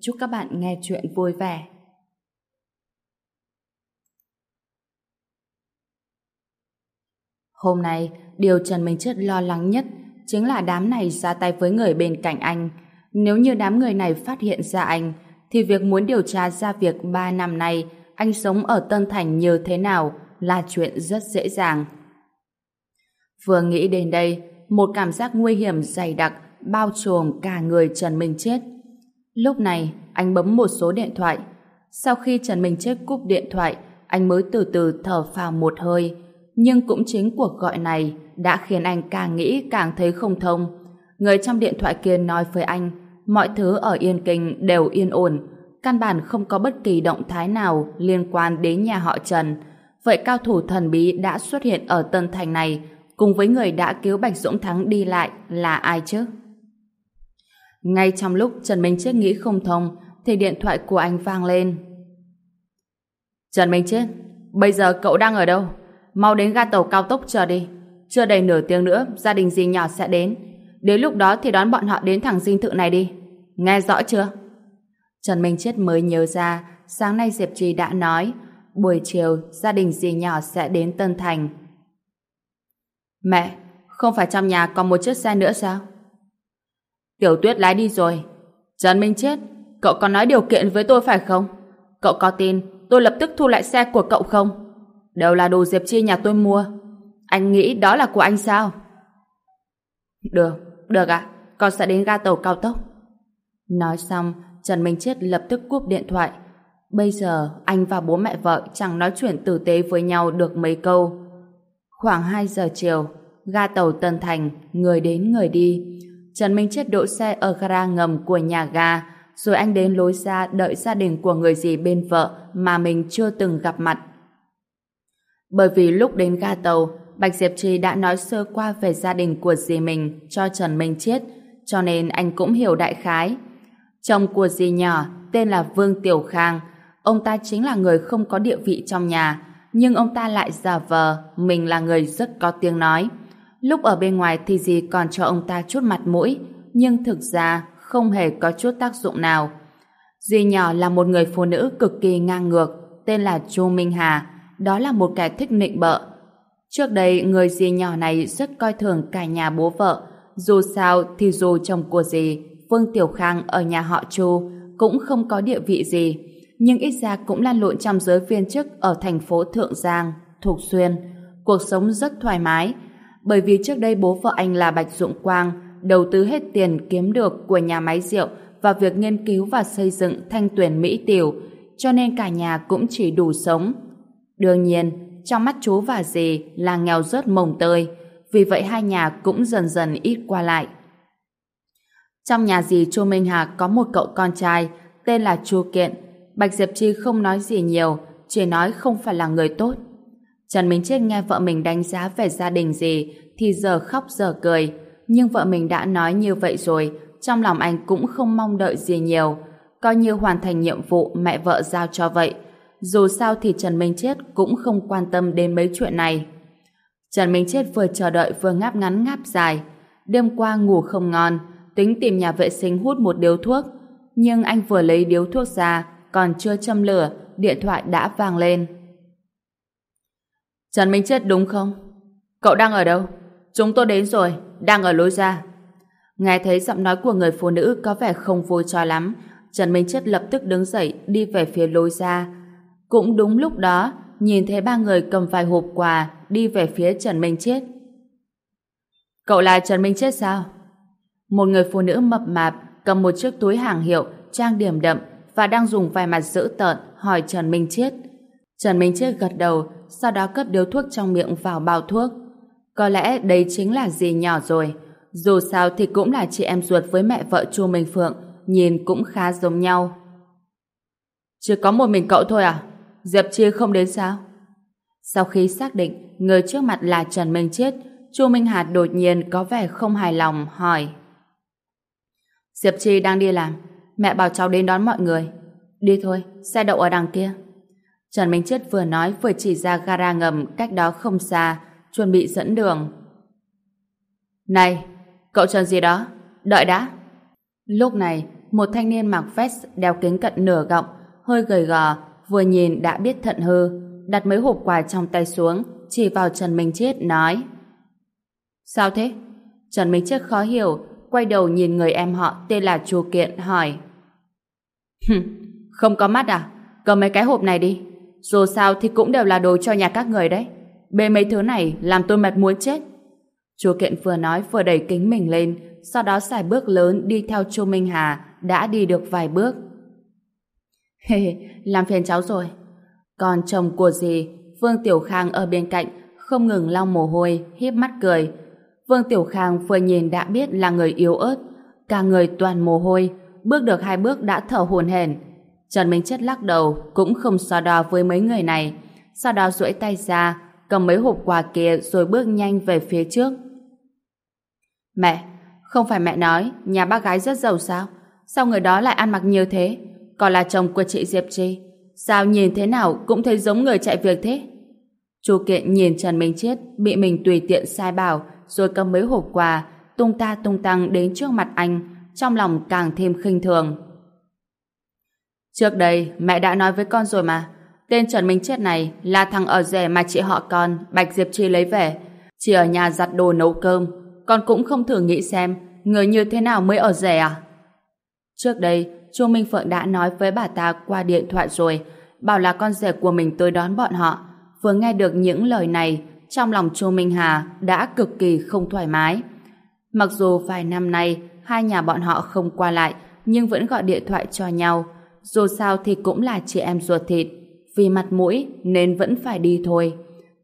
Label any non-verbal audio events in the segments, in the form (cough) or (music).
Chúc các bạn nghe chuyện vui vẻ. Hôm nay, điều Trần Minh Chết lo lắng nhất chính là đám này ra tay với người bên cạnh anh. Nếu như đám người này phát hiện ra anh, thì việc muốn điều tra ra việc 3 năm nay anh sống ở Tân Thành như thế nào là chuyện rất dễ dàng. Vừa nghĩ đến đây, một cảm giác nguy hiểm dày đặc bao trùm cả người Trần Minh Chết. Lúc này, anh bấm một số điện thoại. Sau khi Trần Minh Chết cúp điện thoại, anh mới từ từ thở phào một hơi. Nhưng cũng chính cuộc gọi này đã khiến anh càng nghĩ càng thấy không thông. Người trong điện thoại kia nói với anh, mọi thứ ở Yên Kinh đều yên ổn, căn bản không có bất kỳ động thái nào liên quan đến nhà họ Trần. Vậy cao thủ thần bí đã xuất hiện ở Tân Thành này cùng với người đã cứu Bạch Dũng Thắng đi lại là ai chứ? Ngay trong lúc Trần Minh Chết nghĩ không thông thì điện thoại của anh vang lên. Trần Minh Chết, bây giờ cậu đang ở đâu? Mau đến ga tàu cao tốc chờ đi. Chưa đầy nửa tiếng nữa, gia đình dì nhỏ sẽ đến. Đến lúc đó thì đón bọn họ đến thẳng dinh thự này đi. Nghe rõ chưa? Trần Minh Chết mới nhớ ra, sáng nay Diệp Trì đã nói, buổi chiều gia đình dì nhỏ sẽ đến Tân Thành. Mẹ, không phải trong nhà còn một chiếc xe nữa sao? Tiểu Tuyết lái đi rồi. Trần Minh Chết, cậu có nói điều kiện với tôi phải không? Cậu có tin tôi lập tức thu lại xe của cậu không? Đều là đồ Diệp Chi nhà tôi mua. Anh nghĩ đó là của anh sao? Được, được ạ. Con sẽ đến ga tàu cao tốc. Nói xong, Trần Minh Chết lập tức cúp điện thoại. Bây giờ, anh và bố mẹ vợ chẳng nói chuyện tử tế với nhau được mấy câu. Khoảng 2 giờ chiều, ga tàu Tân Thành, người đến người đi. Trần Minh Chết đỗ xe ở gara ngầm của nhà ga, rồi anh đến lối ra đợi gia đình của người gì bên vợ mà mình chưa từng gặp mặt. Bởi vì lúc đến ga tàu, Bạch Diệp Trì đã nói sơ qua về gia đình của dì mình cho Trần Minh Chết, cho nên anh cũng hiểu đại khái. Chồng của dì nhỏ tên là Vương Tiểu Khang, ông ta chính là người không có địa vị trong nhà, nhưng ông ta lại giả vờ mình là người rất có tiếng nói. Lúc ở bên ngoài thì dì còn cho ông ta chút mặt mũi, nhưng thực ra không hề có chút tác dụng nào. Dì nhỏ là một người phụ nữ cực kỳ ngang ngược, tên là Chu Minh Hà, đó là một kẻ thích nịnh bợ. Trước đây, người dì nhỏ này rất coi thường cả nhà bố vợ, dù sao thì dù chồng của dì, Vương Tiểu Khang ở nhà họ Chu, cũng không có địa vị gì, nhưng ít ra cũng lan lộn trong giới viên chức ở thành phố Thượng Giang, Thục Xuyên. Cuộc sống rất thoải mái, bởi vì trước đây bố vợ anh là Bạch Dụng Quang đầu tư hết tiền kiếm được của nhà máy rượu vào việc nghiên cứu và xây dựng thanh tuyển Mỹ Tiểu, cho nên cả nhà cũng chỉ đủ sống. Đương nhiên, trong mắt chú và dì là nghèo rớt mồng tơi, vì vậy hai nhà cũng dần dần ít qua lại. Trong nhà dì Chu Minh Hà có một cậu con trai tên là Chu Kiện. Bạch Diệp Chi không nói gì nhiều, chỉ nói không phải là người tốt. Trần Minh Chết nghe vợ mình đánh giá về gia đình gì thì giờ khóc giờ cười. Nhưng vợ mình đã nói như vậy rồi, trong lòng anh cũng không mong đợi gì nhiều. Coi như hoàn thành nhiệm vụ mẹ vợ giao cho vậy. Dù sao thì Trần Minh Chết cũng không quan tâm đến mấy chuyện này. Trần Minh Chết vừa chờ đợi vừa ngáp ngắn ngáp dài. Đêm qua ngủ không ngon, tính tìm nhà vệ sinh hút một điếu thuốc. Nhưng anh vừa lấy điếu thuốc ra, còn chưa châm lửa, điện thoại đã vang lên. Trần Minh Chết đúng không? Cậu đang ở đâu? Chúng tôi đến rồi, đang ở lối ra. Nghe thấy giọng nói của người phụ nữ có vẻ không vui cho lắm, Trần Minh Chết lập tức đứng dậy đi về phía lối ra. Cũng đúng lúc đó, nhìn thấy ba người cầm vài hộp quà đi về phía Trần Minh Chết. Cậu là Trần Minh Chết sao? Một người phụ nữ mập mạp cầm một chiếc túi hàng hiệu trang điểm đậm và đang dùng vài mặt dữ tợn hỏi Trần Minh Chết. Trần Minh Chết gật đầu sau đó cất điếu thuốc trong miệng vào bao thuốc. Có lẽ đây chính là gì nhỏ rồi. Dù sao thì cũng là chị em ruột với mẹ vợ Chu Minh Phượng, nhìn cũng khá giống nhau. Chỉ có một mình cậu thôi à? Diệp Chi không đến sao? Sau khi xác định người trước mặt là Trần Minh Chết, Chu Minh Hạt đột nhiên có vẻ không hài lòng hỏi. Diệp Chi đang đi làm, mẹ bảo cháu đến đón mọi người. Đi thôi, xe đậu ở đằng kia. Trần Minh Chết vừa nói vừa chỉ ra gara ngầm cách đó không xa, chuẩn bị dẫn đường. Này, cậu Trần gì đó? Đợi đã. Lúc này, một thanh niên mặc vest đeo kính cận nửa gọng, hơi gầy gò, vừa nhìn đã biết thận hư, đặt mấy hộp quà trong tay xuống, chỉ vào Trần Minh Chết nói. Sao thế? Trần Minh Chết khó hiểu, quay đầu nhìn người em họ tên là Chu Kiện hỏi. không có mắt à? Cầm mấy cái hộp này đi. Dù sao thì cũng đều là đồ cho nhà các người đấy. Bê mấy thứ này làm tôi mệt muốn chết. Chú Kiện vừa nói vừa đẩy kính mình lên, sau đó xài bước lớn đi theo Chu Minh Hà, đã đi được vài bước. (laughs) Hề, làm phiền cháu rồi. Còn chồng của dì, Vương Tiểu Khang ở bên cạnh, không ngừng lau mồ hôi, hiếp mắt cười. Vương Tiểu Khang vừa nhìn đã biết là người yếu ớt, cả người toàn mồ hôi, bước được hai bước đã thở hổn hển. Trần Minh Chất lắc đầu, cũng không so đo với mấy người này, sau đó duỗi tay ra, cầm mấy hộp quà kia rồi bước nhanh về phía trước. Mẹ, không phải mẹ nói nhà bác gái rất giàu sao? Sao người đó lại ăn mặc như thế? Còn là chồng của chị Diệp Chi. Sao nhìn thế nào cũng thấy giống người chạy việc thế? Chu Kiện nhìn Trần Minh Chết bị mình tùy tiện sai bảo rồi cầm mấy hộp quà tung ta tung tăng đến trước mặt anh trong lòng càng thêm khinh thường. Trước đây mẹ đã nói với con rồi mà tên Trần Minh Chết này là thằng ở rẻ mà chị họ con Bạch Diệp Chi lấy về chỉ ở nhà giặt đồ nấu cơm con cũng không thử nghĩ xem người như thế nào mới ở rẻ à? Trước đây, Chu Minh Phượng đã nói với bà ta qua điện thoại rồi, bảo là con rể của mình tới đón bọn họ. Vừa nghe được những lời này, trong lòng Chu Minh Hà đã cực kỳ không thoải mái. Mặc dù vài năm nay hai nhà bọn họ không qua lại, nhưng vẫn gọi điện thoại cho nhau. Dù sao thì cũng là chị em ruột thịt, vì mặt mũi nên vẫn phải đi thôi.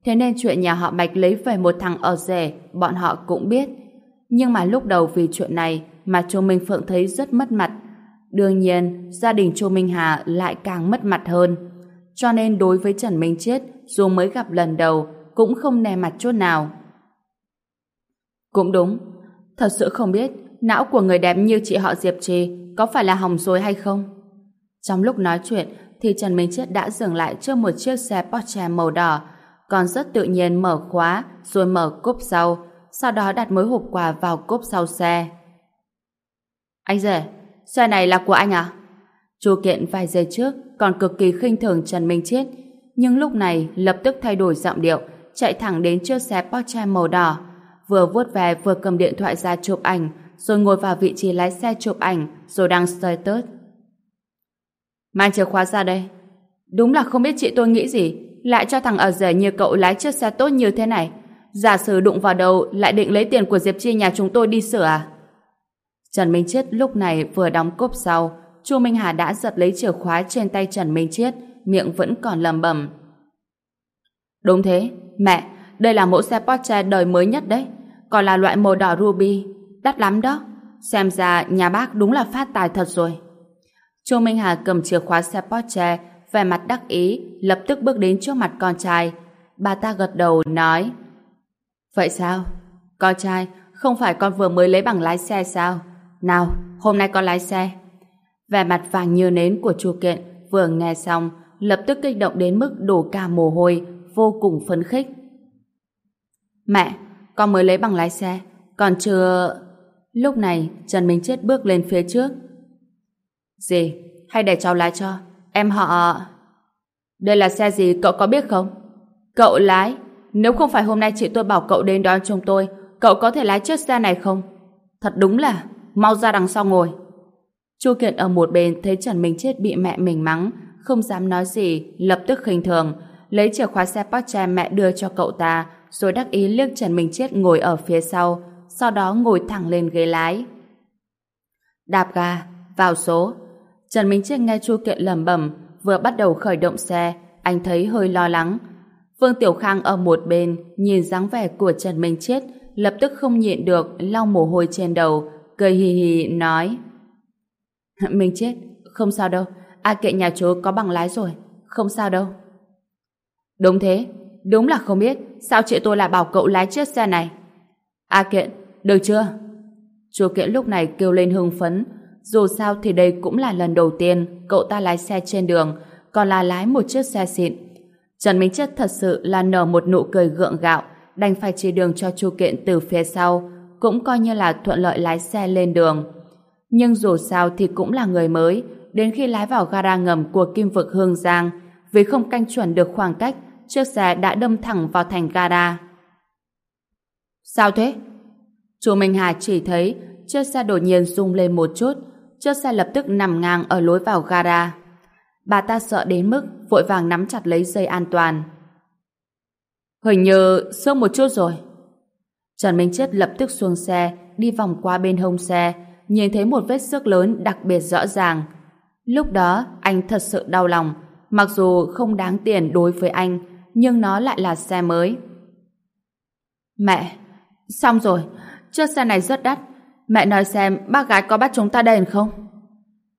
Thế nên chuyện nhà họ Bạch lấy về một thằng ở rể, bọn họ cũng biết. Nhưng mà lúc đầu vì chuyện này mà Chu Minh Phượng thấy rất mất mặt. Đương nhiên, gia đình Chu Minh Hà lại càng mất mặt hơn. Cho nên đối với Trần Minh Chết, dù mới gặp lần đầu, cũng không nè mặt chút nào. Cũng đúng, thật sự không biết não của người đẹp như chị họ Diệp Trì có phải là hỏng rồi hay không? Trong lúc nói chuyện thì Trần Minh Chết đã dừng lại trước một chiếc xe Porsche màu đỏ còn rất tự nhiên mở khóa rồi mở cốp sau sau đó đặt mối hộp quà vào cốp sau xe. Anh rể, xe này là của anh à? Chu Kiện vài giây trước còn cực kỳ khinh thường Trần Minh Chết nhưng lúc này lập tức thay đổi giọng điệu chạy thẳng đến chiếc xe Porsche màu đỏ vừa vuốt về vừa cầm điện thoại ra chụp ảnh rồi ngồi vào vị trí lái xe chụp ảnh rồi đăng status. Mang chìa khóa ra đây. Đúng là không biết chị tôi nghĩ gì lại cho thằng ở rể như cậu lái chiếc xe tốt như thế này. Giả sử đụng vào đầu lại định lấy tiền của Diệp Chi nhà chúng tôi đi sửa à? Trần Minh Chiết lúc này vừa đóng cốp sau, Chu Minh Hà đã giật lấy chìa khóa trên tay Trần Minh Chiết, miệng vẫn còn lầm bầm. Đúng thế, mẹ, đây là mẫu xe Porsche đời mới nhất đấy, còn là loại màu đỏ ruby, đắt lắm đó. Xem ra nhà bác đúng là phát tài thật rồi. Chu Minh Hà cầm chìa khóa xe Porsche, vẻ mặt đắc ý, lập tức bước đến trước mặt con trai. Bà ta gật đầu nói Vậy sao? Con trai, không phải con vừa mới lấy bằng lái xe sao? Nào, hôm nay con lái xe. Vẻ mặt vàng như nến của chu kiện vừa nghe xong, lập tức kích động đến mức đổ cả mồ hôi, vô cùng phấn khích. Mẹ, con mới lấy bằng lái xe, còn chưa... Lúc này, Trần Minh Chết bước lên phía trước. Gì? Hay để cháu lái cho? Em họ... Đây là xe gì cậu có biết không? Cậu lái? Nếu không phải hôm nay chị tôi bảo cậu đến đón chúng tôi, cậu có thể lái chiếc xe này không? Thật đúng là, mau ra đằng sau ngồi. Chu Kiện ở một bên thấy Trần Minh Chết bị mẹ mình mắng, không dám nói gì, lập tức khinh thường, lấy chìa khóa xe Porsche mẹ đưa cho cậu ta, rồi đắc ý liếc Trần Minh Chết ngồi ở phía sau, sau đó ngồi thẳng lên ghế lái. Đạp ga, vào số. Trần Minh Chết nghe Chu Kiện lẩm bẩm, vừa bắt đầu khởi động xe, anh thấy hơi lo lắng. Vương Tiểu Khang ở một bên, nhìn dáng vẻ của Trần Minh Chết, lập tức không nhịn được, lau mồ hôi trên đầu, cười hì hì nói. (laughs) Minh Chết, không sao đâu, A Kệ nhà chú có bằng lái rồi, không sao đâu. Đúng thế, đúng là không biết sao chị tôi lại bảo cậu lái chiếc xe này. A kiện, được chưa? Chú kiện lúc này kêu lên hưng phấn, dù sao thì đây cũng là lần đầu tiên cậu ta lái xe trên đường, còn là lái một chiếc xe xịn. Trần Minh Chất thật sự là nở một nụ cười gượng gạo, đành phải chỉ đường cho Chu Kiện từ phía sau, cũng coi như là thuận lợi lái xe lên đường. Nhưng dù sao thì cũng là người mới, đến khi lái vào gara ngầm của Kim Vực Hương Giang, vì không canh chuẩn được khoảng cách, chiếc xe đã đâm thẳng vào thành gara. Sao thế? Chu Minh Hà chỉ thấy chiếc xe đột nhiên rung lên một chút, chiếc xe lập tức nằm ngang ở lối vào gara. Bà ta sợ đến mức vội vàng nắm chặt lấy dây an toàn. Hình như sương một chút rồi. Trần Minh Chết lập tức xuống xe, đi vòng qua bên hông xe, nhìn thấy một vết xước lớn đặc biệt rõ ràng. Lúc đó, anh thật sự đau lòng, mặc dù không đáng tiền đối với anh, nhưng nó lại là xe mới. Mẹ, xong rồi, chiếc xe này rất đắt. Mẹ nói xem bác gái có bắt chúng ta đền không?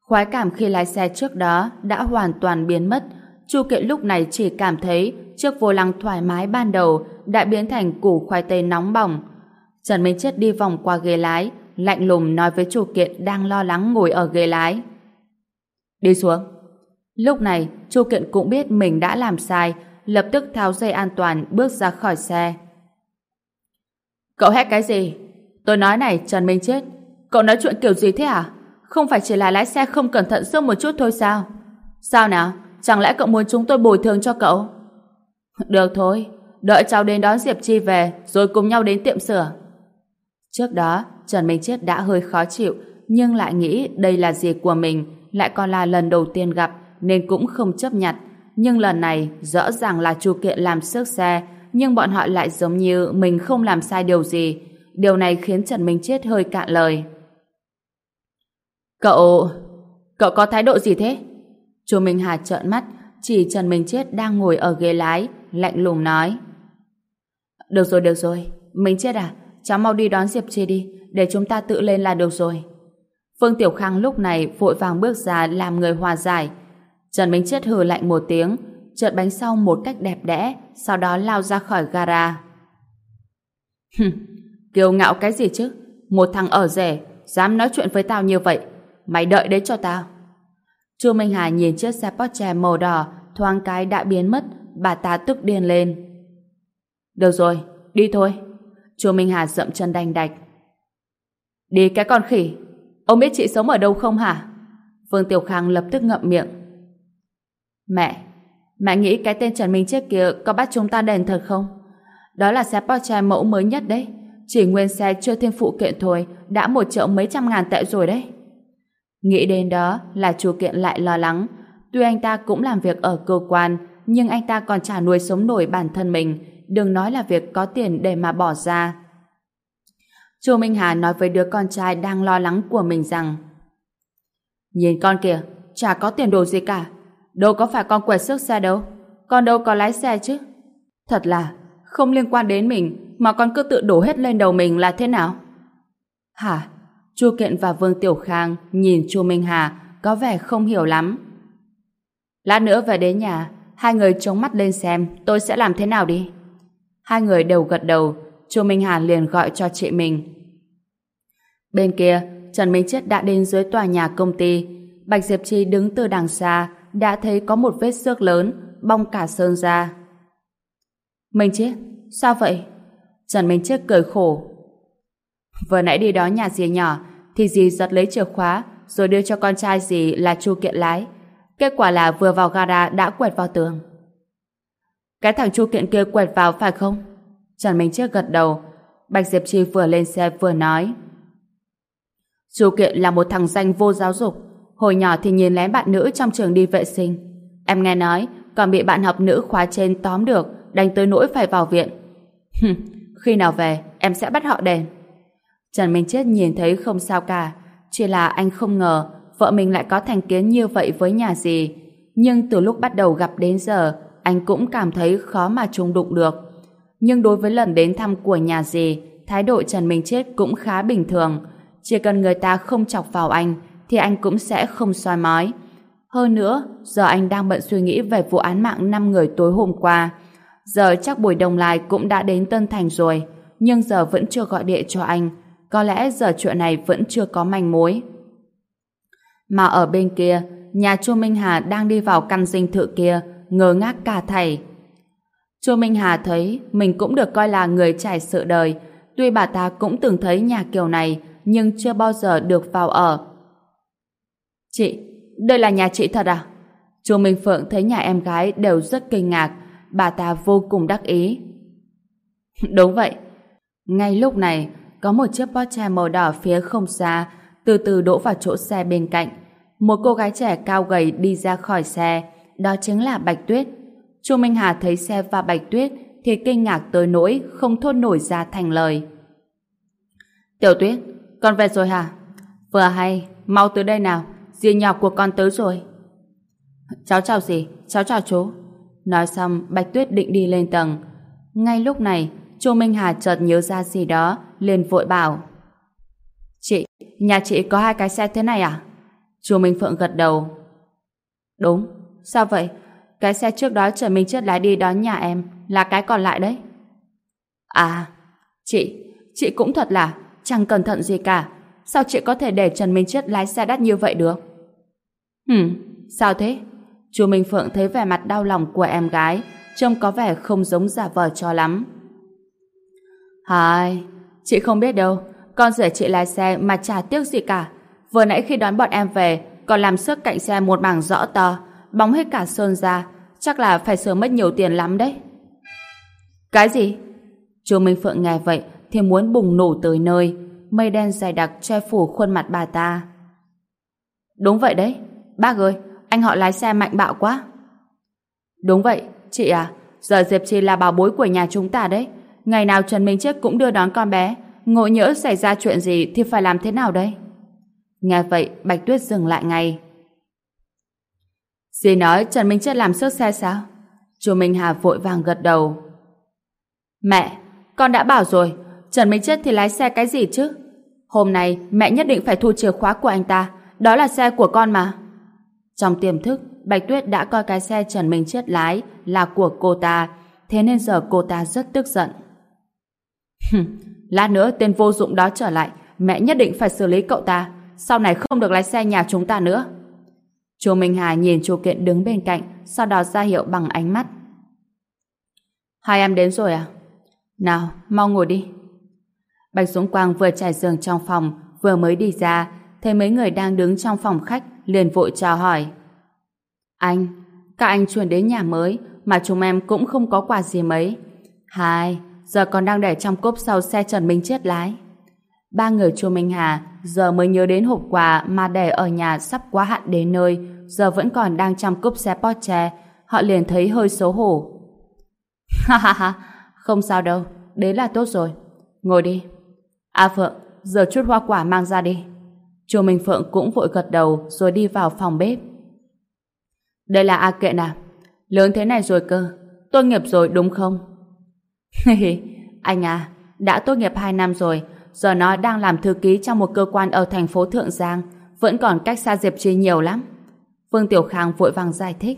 Khoái cảm khi lái xe trước đó đã hoàn toàn biến mất. Chu Kiện lúc này chỉ cảm thấy chiếc vô lăng thoải mái ban đầu đã biến thành củ khoai tây nóng bỏng. Trần Minh Chết đi vòng qua ghế lái, lạnh lùng nói với Chu Kiện đang lo lắng ngồi ở ghế lái. Đi xuống. Lúc này, Chu Kiện cũng biết mình đã làm sai, lập tức tháo dây an toàn bước ra khỏi xe. Cậu hét cái gì? Tôi nói này, Trần Minh Chết, cậu nói chuyện kiểu gì thế à? Không phải chỉ là lái xe không cẩn thận sơ một chút thôi sao? Sao nào? Chẳng lẽ cậu muốn chúng tôi bồi thường cho cậu? Được thôi, đợi cháu đến đón Diệp Chi về rồi cùng nhau đến tiệm sửa. Trước đó, Trần Minh Chết đã hơi khó chịu nhưng lại nghĩ đây là gì của mình lại còn là lần đầu tiên gặp nên cũng không chấp nhận. Nhưng lần này rõ ràng là chu kiện làm xước xe nhưng bọn họ lại giống như mình không làm sai điều gì. Điều này khiến Trần Minh Chết hơi cạn lời. Cậu... Cậu có thái độ gì thế? Chu Minh Hà trợn mắt, chỉ Trần Minh Chết đang ngồi ở ghế lái, lạnh lùng nói. Được rồi, được rồi. Minh Chết à, cháu mau đi đón Diệp Chi đi, để chúng ta tự lên là được rồi. Phương Tiểu Khang lúc này vội vàng bước ra làm người hòa giải. Trần Minh Chết hừ lạnh một tiếng, trượt bánh sau một cách đẹp đẽ, sau đó lao ra khỏi gara. Kiêu ngạo cái gì chứ? Một thằng ở rẻ, dám nói chuyện với tao như vậy, Mày đợi đấy cho tao. Chu Minh Hà nhìn chiếc xe Porsche màu đỏ thoáng cái đã biến mất, bà ta tức điên lên. Được rồi, đi thôi. Chu Minh Hà dậm chân đành đạch. Đi cái con khỉ. Ông biết chị sống ở đâu không hả? Vương Tiểu Khang lập tức ngậm miệng. Mẹ, mẹ nghĩ cái tên Trần Minh chết kia có bắt chúng ta đền thật không? Đó là xe Porsche mẫu mới nhất đấy. Chỉ nguyên xe chưa thêm phụ kiện thôi đã một triệu mấy trăm ngàn tệ rồi đấy. Nghĩ đến đó là chủ Kiện lại lo lắng. Tuy anh ta cũng làm việc ở cơ quan, nhưng anh ta còn trả nuôi sống nổi bản thân mình, đừng nói là việc có tiền để mà bỏ ra. Chu Minh Hà nói với đứa con trai đang lo lắng của mình rằng Nhìn con kìa, chả có tiền đồ gì cả. Đâu có phải con quẹt sức xe đâu. Con đâu có lái xe chứ. Thật là, không liên quan đến mình mà còn cứ tự đổ hết lên đầu mình là thế nào? Hả? Chu Kiện và Vương Tiểu Khang nhìn Chu Minh Hà có vẻ không hiểu lắm. Lát nữa về đến nhà, hai người chống mắt lên xem tôi sẽ làm thế nào đi. Hai người đều gật đầu, Chu Minh Hà liền gọi cho chị mình. Bên kia, Trần Minh Chết đã đến dưới tòa nhà công ty. Bạch Diệp Chi đứng từ đằng xa, đã thấy có một vết xước lớn, bong cả sơn ra. Minh Chết, sao vậy? Trần Minh Chết cười khổ, Vừa nãy đi đó nhà dì nhỏ thì dì giật lấy chìa khóa rồi đưa cho con trai dì là Chu Kiện lái. Kết quả là vừa vào gara đã quẹt vào tường. Cái thằng Chu Kiện kia quẹt vào phải không? Trần Minh Chiết gật đầu. Bạch Diệp Chi vừa lên xe vừa nói. Chu Kiện là một thằng danh vô giáo dục. Hồi nhỏ thì nhìn lén bạn nữ trong trường đi vệ sinh. Em nghe nói còn bị bạn học nữ khóa trên tóm được đánh tới nỗi phải vào viện. (laughs) Khi nào về em sẽ bắt họ đền. Trần Minh Chết nhìn thấy không sao cả, chỉ là anh không ngờ vợ mình lại có thành kiến như vậy với nhà gì. Nhưng từ lúc bắt đầu gặp đến giờ, anh cũng cảm thấy khó mà trùng đụng được. Nhưng đối với lần đến thăm của nhà gì, thái độ Trần Minh Chết cũng khá bình thường. Chỉ cần người ta không chọc vào anh, thì anh cũng sẽ không soi mói. Hơn nữa, giờ anh đang bận suy nghĩ về vụ án mạng 5 người tối hôm qua. Giờ chắc Bùi Đồng Lai cũng đã đến Tân Thành rồi, nhưng giờ vẫn chưa gọi điện cho anh. Có lẽ giờ chuyện này vẫn chưa có manh mối. Mà ở bên kia, nhà Chu Minh Hà đang đi vào căn dinh thự kia, ngơ ngác cả thầy. Chu Minh Hà thấy mình cũng được coi là người trải sự đời. Tuy bà ta cũng từng thấy nhà kiểu này, nhưng chưa bao giờ được vào ở. Chị, đây là nhà chị thật à? Chu Minh Phượng thấy nhà em gái đều rất kinh ngạc, bà ta vô cùng đắc ý. Đúng vậy. Ngay lúc này, có một chiếc Porsche màu đỏ phía không xa, từ từ đỗ vào chỗ xe bên cạnh. Một cô gái trẻ cao gầy đi ra khỏi xe, đó chính là Bạch Tuyết. Chu Minh Hà thấy xe và Bạch Tuyết thì kinh ngạc tới nỗi không thốt nổi ra thành lời. Tiểu Tuyết, con về rồi hả? Vừa hay, mau tới đây nào, dì nhỏ của con tới rồi. Cháu chào gì? cháu chào chú. Nói xong, Bạch Tuyết định đi lên tầng. Ngay lúc này, Chu Minh Hà chợt nhớ ra gì đó, liền vội bảo. Chị, nhà chị có hai cái xe thế này à? Chu Minh Phượng gật đầu. Đúng, sao vậy? Cái xe trước đó Trần Minh Chết lái đi đón nhà em, là cái còn lại đấy. À, chị, chị cũng thật là chẳng cẩn thận gì cả. Sao chị có thể để Trần Minh Chết lái xe đắt như vậy được? Hừm, sao thế? Chu Minh Phượng thấy vẻ mặt đau lòng của em gái, trông có vẻ không giống giả vờ cho lắm. Hai, chị không biết đâu, con rể chị lái xe mà chả tiếc gì cả. Vừa nãy khi đón bọn em về, còn làm sức cạnh xe một mảng rõ to, bóng hết cả sơn ra, chắc là phải sửa mất nhiều tiền lắm đấy. Cái gì? Chu Minh Phượng nghe vậy thì muốn bùng nổ tới nơi, mây đen dày đặc che phủ khuôn mặt bà ta. Đúng vậy đấy, bác ơi, anh họ lái xe mạnh bạo quá. Đúng vậy, chị à, giờ Diệp Trì là bảo bối của nhà chúng ta đấy. Ngày nào Trần Minh Chết cũng đưa đón con bé, ngộ nhỡ xảy ra chuyện gì thì phải làm thế nào đây? Nghe vậy, Bạch Tuyết dừng lại ngay. Dì nói Trần Minh Chết làm sức xe sao? Chú Minh Hà vội vàng gật đầu. Mẹ, con đã bảo rồi, Trần Minh Chết thì lái xe cái gì chứ? Hôm nay mẹ nhất định phải thu chìa khóa của anh ta, đó là xe của con mà. Trong tiềm thức, Bạch Tuyết đã coi cái xe Trần Minh Chết lái là của cô ta, thế nên giờ cô ta rất tức giận. Lát nữa tên vô dụng đó trở lại, mẹ nhất định phải xử lý cậu ta, sau này không được lái xe nhà chúng ta nữa. Chu Minh Hà nhìn Chu Kiện đứng bên cạnh, sau đó ra hiệu bằng ánh mắt. Hai em đến rồi à? Nào, mau ngồi đi. Bạch Dũng Quang vừa trải giường trong phòng, vừa mới đi ra, thấy mấy người đang đứng trong phòng khách, liền vội chào hỏi. Anh, các anh chuyển đến nhà mới, mà chúng em cũng không có quà gì mấy. Hai, giờ còn đang để trong cốp sau xe Trần Minh Chết lái. Ba người Chu Minh Hà giờ mới nhớ đến hộp quà mà để ở nhà sắp quá hạn đến nơi, giờ vẫn còn đang trong cốp xe Porsche, họ liền thấy hơi xấu hổ. (laughs) Ha ha ha, không sao đâu, đấy là tốt rồi. Ngồi đi. A Phượng, giờ chút hoa quả mang ra đi. Chu Minh Phượng cũng vội gật đầu rồi đi vào phòng bếp. Đây là A Kệ à? Lớn thế này rồi cơ, tốt nghiệp rồi đúng không? (laughs) anh à, đã tốt nghiệp 2 năm rồi, giờ nó đang làm thư ký trong một cơ quan ở thành phố Thượng Giang, vẫn còn cách xa Diệp Chi nhiều lắm. Vương Tiểu Khang vội vàng giải thích.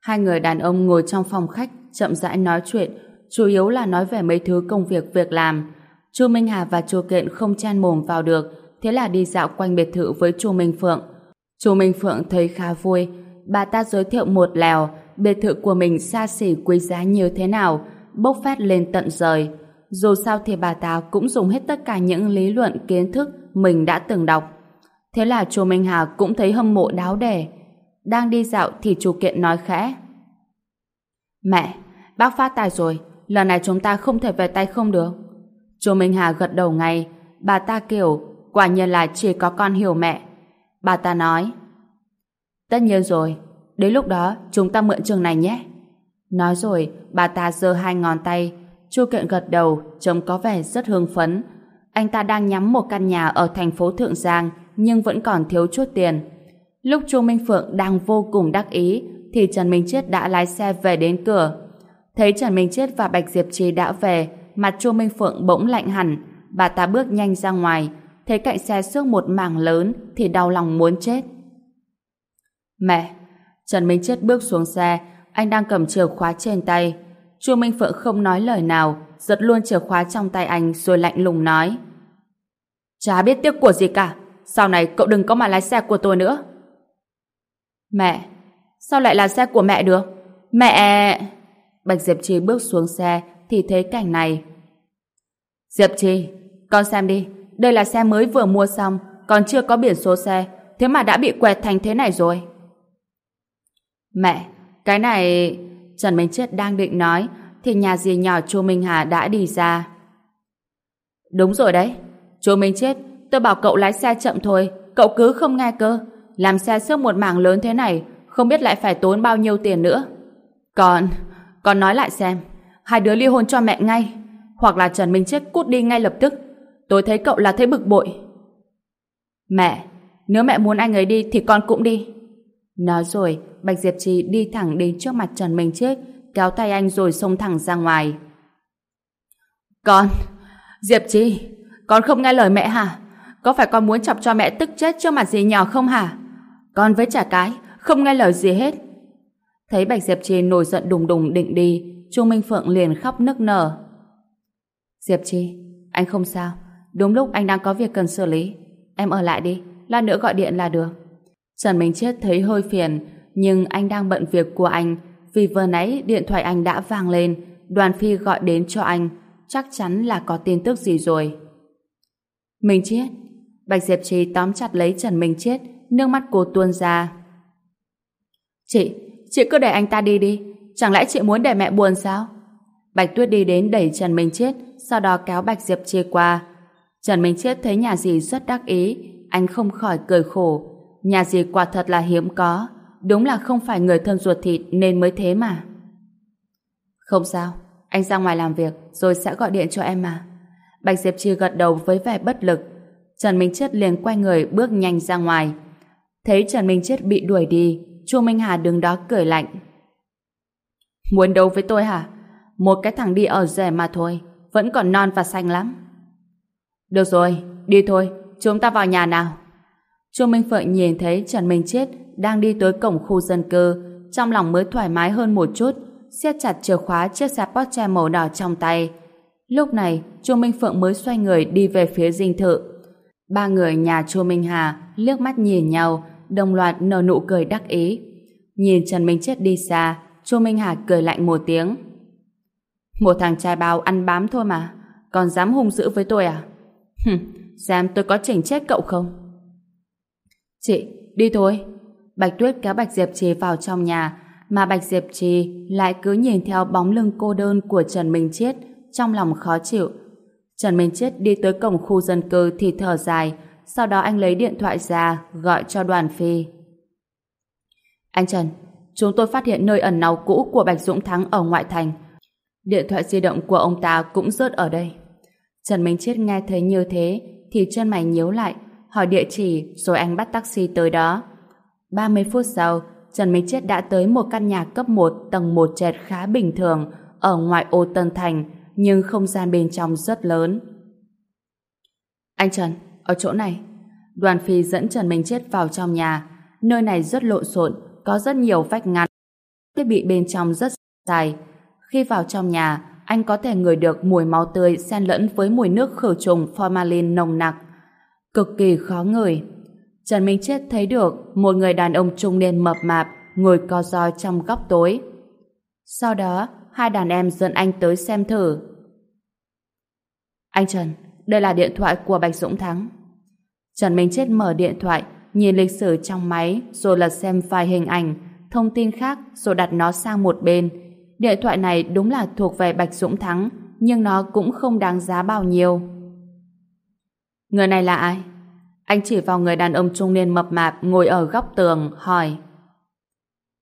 Hai người đàn ông ngồi trong phòng khách, chậm rãi nói chuyện, chủ yếu là nói về mấy thứ công việc việc làm. Chu Minh Hà và Chu Kiện không chen mồm vào được, thế là đi dạo quanh biệt thự với Chu Minh Phượng. Chu Minh Phượng thấy khá vui, bà ta giới thiệu một lèo, biệt thự của mình xa xỉ quý giá như thế nào, bốc phát lên tận rời. Dù sao thì bà ta cũng dùng hết tất cả những lý luận kiến thức mình đã từng đọc. Thế là Chu Minh Hà cũng thấy hâm mộ đáo đề. Đang đi dạo thì chủ kiện nói khẽ. Mẹ, bác phát tài rồi, lần này chúng ta không thể về tay không được. Chu Minh Hà gật đầu ngay, bà ta kiểu, quả nhiên là chỉ có con hiểu mẹ. Bà ta nói, tất nhiên rồi, đến lúc đó chúng ta mượn trường này nhé. Nói rồi, bà ta giơ hai ngón tay, Chu Kiện gật đầu, trông có vẻ rất hưng phấn. Anh ta đang nhắm một căn nhà ở thành phố Thượng Giang, nhưng vẫn còn thiếu chút tiền. Lúc Chu Minh Phượng đang vô cùng đắc ý, thì Trần Minh Chết đã lái xe về đến cửa. Thấy Trần Minh Chết và Bạch Diệp Trì đã về, mặt Chu Minh Phượng bỗng lạnh hẳn. Bà ta bước nhanh ra ngoài, thấy cạnh xe xước một mảng lớn thì đau lòng muốn chết. Mẹ! Trần Minh Chết bước xuống xe, anh đang cầm chìa khóa trên tay. Chu Minh Phượng không nói lời nào, giật luôn chìa khóa trong tay anh rồi lạnh lùng nói. Chả biết tiếc của gì cả, sau này cậu đừng có mà lái xe của tôi nữa. Mẹ! Sao lại là xe của mẹ được? Mẹ! Bạch Diệp Trì bước xuống xe thì thấy cảnh này. Diệp Trì, con xem đi, đây là xe mới vừa mua xong, còn chưa có biển số xe, thế mà đã bị quẹt thành thế này rồi. Mẹ, cái này... Trần Minh Chết đang định nói, thì nhà dì nhỏ chu Minh Hà đã đi ra. Đúng rồi đấy, chu Minh Chết, tôi bảo cậu lái xe chậm thôi, cậu cứ không nghe cơ. Làm xe xước một mảng lớn thế này, không biết lại phải tốn bao nhiêu tiền nữa. Còn, còn nói lại xem, hai đứa ly hôn cho mẹ ngay, hoặc là Trần Minh Chết cút đi ngay lập tức. Tôi thấy cậu là thấy bực bội. Mẹ, nếu mẹ muốn anh ấy đi thì con cũng đi. Nói rồi, Bạch Diệp Trì đi thẳng đến trước mặt Trần Minh Chết, kéo tay anh rồi xông thẳng ra ngoài. Con! Diệp Trì! Con không nghe lời mẹ hả? Có phải con muốn chọc cho mẹ tức chết trước mặt gì nhỏ không hả? Con với trả cái, không nghe lời gì hết. Thấy Bạch Diệp Trì nổi giận đùng đùng định đi, Chu Minh Phượng liền khóc nức nở. Diệp Trì, anh không sao. Đúng lúc anh đang có việc cần xử lý. Em ở lại đi, lát nữa gọi điện là được. Trần Minh Chết thấy hơi phiền, nhưng anh đang bận việc của anh, vì vừa nãy điện thoại anh đã vang lên, đoàn phi gọi đến cho anh, chắc chắn là có tin tức gì rồi. Minh Chết, Bạch Diệp Trì tóm chặt lấy Trần Minh Chết, nước mắt cô tuôn ra. Chị, chị cứ để anh ta đi đi, chẳng lẽ chị muốn để mẹ buồn sao? Bạch Tuyết đi đến đẩy Trần Minh Chết, sau đó kéo Bạch Diệp Trì qua. Trần Minh Chết thấy nhà dì rất đắc ý, anh không khỏi cười khổ. Nhà dì quả thật là hiếm có, đúng là không phải người thân ruột thịt nên mới thế mà. Không sao, anh ra ngoài làm việc rồi sẽ gọi điện cho em mà. Bạch Diệp Chi gật đầu với vẻ bất lực. Trần Minh Chết liền quay người bước nhanh ra ngoài. Thấy Trần Minh Chết bị đuổi đi, Chu Minh Hà đứng đó cười lạnh. Muốn đấu với tôi hả? Một cái thằng đi ở rẻ mà thôi, vẫn còn non và xanh lắm. Được rồi, đi thôi, chúng ta vào nhà nào. Chu Minh Phượng nhìn thấy Trần Minh Chết đang đi tới cổng khu dân cư, trong lòng mới thoải mái hơn một chút, siết chặt chìa khóa chiếc xe Porsche màu đỏ trong tay. Lúc này, Chu Minh Phượng mới xoay người đi về phía dinh thự. Ba người nhà Chu Minh Hà liếc mắt nhìn nhau, đồng loạt nở nụ cười đắc ý. Nhìn Trần Minh Chết đi xa, Chu Minh Hà cười lạnh một tiếng. Một thằng trai bao ăn bám thôi mà, còn dám hung dữ với tôi à? Hừm, xem tôi có chỉnh chết cậu không? Chị, đi thôi. Bạch Tuyết kéo Bạch Diệp Trì vào trong nhà, mà Bạch Diệp Trì lại cứ nhìn theo bóng lưng cô đơn của Trần Minh Chiết, trong lòng khó chịu. Trần Minh Chiết đi tới cổng khu dân cư thì thở dài, sau đó anh lấy điện thoại ra, gọi cho đoàn phi. Anh Trần, chúng tôi phát hiện nơi ẩn náu cũ của Bạch Dũng Thắng ở ngoại thành. Điện thoại di động của ông ta cũng rớt ở đây. Trần Minh Chiết nghe thấy như thế thì chân mày nhíu lại, hỏi địa chỉ rồi anh bắt taxi tới đó. 30 phút sau, Trần Minh Chết đã tới một căn nhà cấp 1 tầng 1 trệt khá bình thường ở ngoại ô Tân Thành nhưng không gian bên trong rất lớn. Anh Trần, ở chỗ này. Đoàn phi dẫn Trần Minh Chết vào trong nhà. Nơi này rất lộn xộn, có rất nhiều vách ngăn. Thiết bị bên trong rất dài. Khi vào trong nhà, anh có thể ngửi được mùi máu tươi xen lẫn với mùi nước khử trùng formalin nồng nặc cực kỳ khó ngửi. Trần Minh Chết thấy được một người đàn ông trung niên mập mạp ngồi co ro trong góc tối. Sau đó, hai đàn em dẫn anh tới xem thử. Anh Trần, đây là điện thoại của Bạch Dũng Thắng. Trần Minh Chết mở điện thoại, nhìn lịch sử trong máy rồi lật xem vài hình ảnh, thông tin khác rồi đặt nó sang một bên. Điện thoại này đúng là thuộc về Bạch Dũng Thắng, nhưng nó cũng không đáng giá bao nhiêu. Người này là ai? Anh chỉ vào người đàn ông trung niên mập mạp ngồi ở góc tường, hỏi.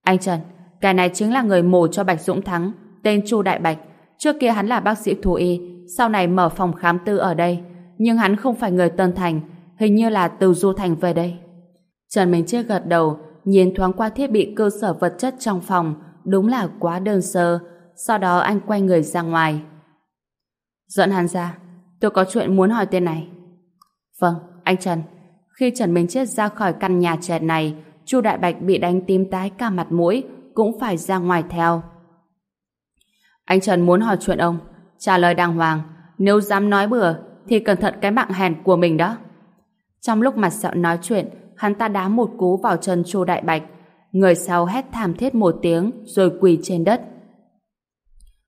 Anh Trần, cái này chính là người mổ cho Bạch Dũng Thắng, tên Chu Đại Bạch. Trước kia hắn là bác sĩ thú y, sau này mở phòng khám tư ở đây. Nhưng hắn không phải người Tân Thành, hình như là từ Du Thành về đây. Trần Minh Chiết gật đầu, nhìn thoáng qua thiết bị cơ sở vật chất trong phòng, đúng là quá đơn sơ. Sau đó anh quay người ra ngoài. Dẫn hắn ra, tôi có chuyện muốn hỏi tên này. Vâng, anh Trần. Khi Trần Minh Chết ra khỏi căn nhà trệt này, Chu Đại Bạch bị đánh tím tái cả mặt mũi, cũng phải ra ngoài theo. Anh Trần muốn hỏi chuyện ông, trả lời đàng hoàng, nếu dám nói bừa thì cẩn thận cái mạng hèn của mình đó. Trong lúc mặt sẹo nói chuyện, hắn ta đá một cú vào chân Chu Đại Bạch, người sau hét thảm thiết một tiếng rồi quỳ trên đất.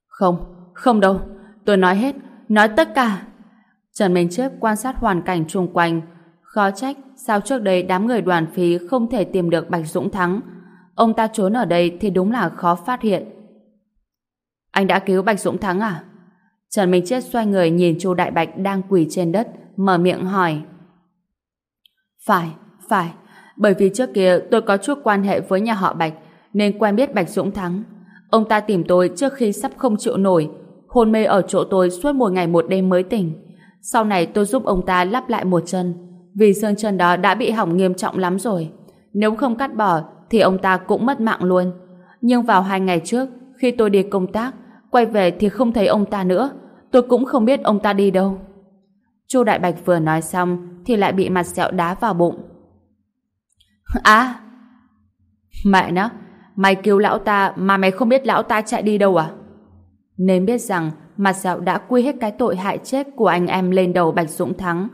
Không, không đâu, tôi nói hết, nói tất cả. Trần Minh Chết quan sát hoàn cảnh chung quanh, khó trách sao trước đây đám người đoàn phí không thể tìm được Bạch Dũng Thắng. Ông ta trốn ở đây thì đúng là khó phát hiện. Anh đã cứu Bạch Dũng Thắng à? Trần Minh Chết xoay người nhìn Chu Đại Bạch đang quỳ trên đất, mở miệng hỏi. Phải, phải, bởi vì trước kia tôi có chút quan hệ với nhà họ Bạch, nên quen biết Bạch Dũng Thắng. Ông ta tìm tôi trước khi sắp không chịu nổi, hôn mê ở chỗ tôi suốt một ngày một đêm mới tỉnh. Sau này tôi giúp ông ta lắp lại một chân, vì xương chân đó đã bị hỏng nghiêm trọng lắm rồi. Nếu không cắt bỏ, thì ông ta cũng mất mạng luôn. Nhưng vào hai ngày trước, khi tôi đi công tác, quay về thì không thấy ông ta nữa. Tôi cũng không biết ông ta đi đâu. Chu Đại Bạch vừa nói xong, thì lại bị mặt sẹo đá vào bụng. À! Mẹ nó, mày cứu lão ta mà mày không biết lão ta chạy đi đâu à? Nên biết rằng mặt dạo đã quy hết cái tội hại chết của anh em lên đầu Bạch Dũng Thắng.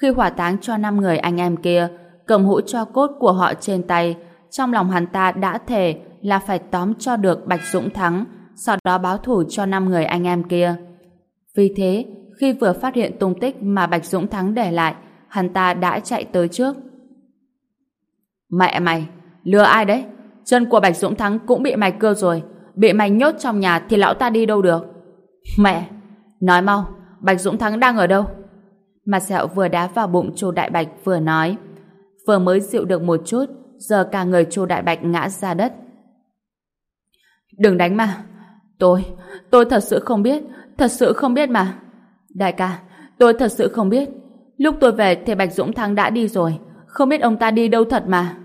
Khi hỏa táng cho năm người anh em kia, cầm hũ cho cốt của họ trên tay, trong lòng hắn ta đã thề là phải tóm cho được Bạch Dũng Thắng, sau đó báo thủ cho năm người anh em kia. Vì thế, khi vừa phát hiện tung tích mà Bạch Dũng Thắng để lại, hắn ta đã chạy tới trước. Mẹ mày, lừa ai đấy? Chân của Bạch Dũng Thắng cũng bị mày cưa rồi. Bị mày nhốt trong nhà thì lão ta đi đâu được? (laughs) Mẹ, nói mau, Bạch Dũng Thắng đang ở đâu? Mặt sẹo vừa đá vào bụng Chu Đại Bạch vừa nói. Vừa mới dịu được một chút, giờ cả người Chu Đại Bạch ngã ra đất. Đừng đánh mà. Tôi, tôi thật sự không biết, thật sự không biết mà. Đại ca, tôi thật sự không biết. Lúc tôi về thì Bạch Dũng Thắng đã đi rồi, không biết ông ta đi đâu thật mà.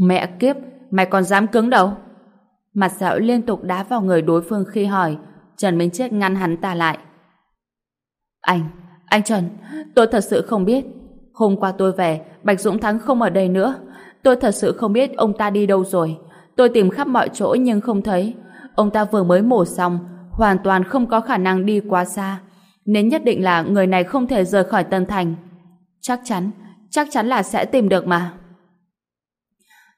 Mẹ kiếp, mày còn dám cứng đầu? Mặt dạo liên tục đá vào người đối phương khi hỏi, Trần Minh Chết ngăn hắn ta lại. Anh, anh Trần, tôi thật sự không biết. Hôm qua tôi về, Bạch Dũng Thắng không ở đây nữa. Tôi thật sự không biết ông ta đi đâu rồi. Tôi tìm khắp mọi chỗ nhưng không thấy. Ông ta vừa mới mổ xong, hoàn toàn không có khả năng đi quá xa. Nên nhất định là người này không thể rời khỏi Tân Thành. Chắc chắn, chắc chắn là sẽ tìm được mà.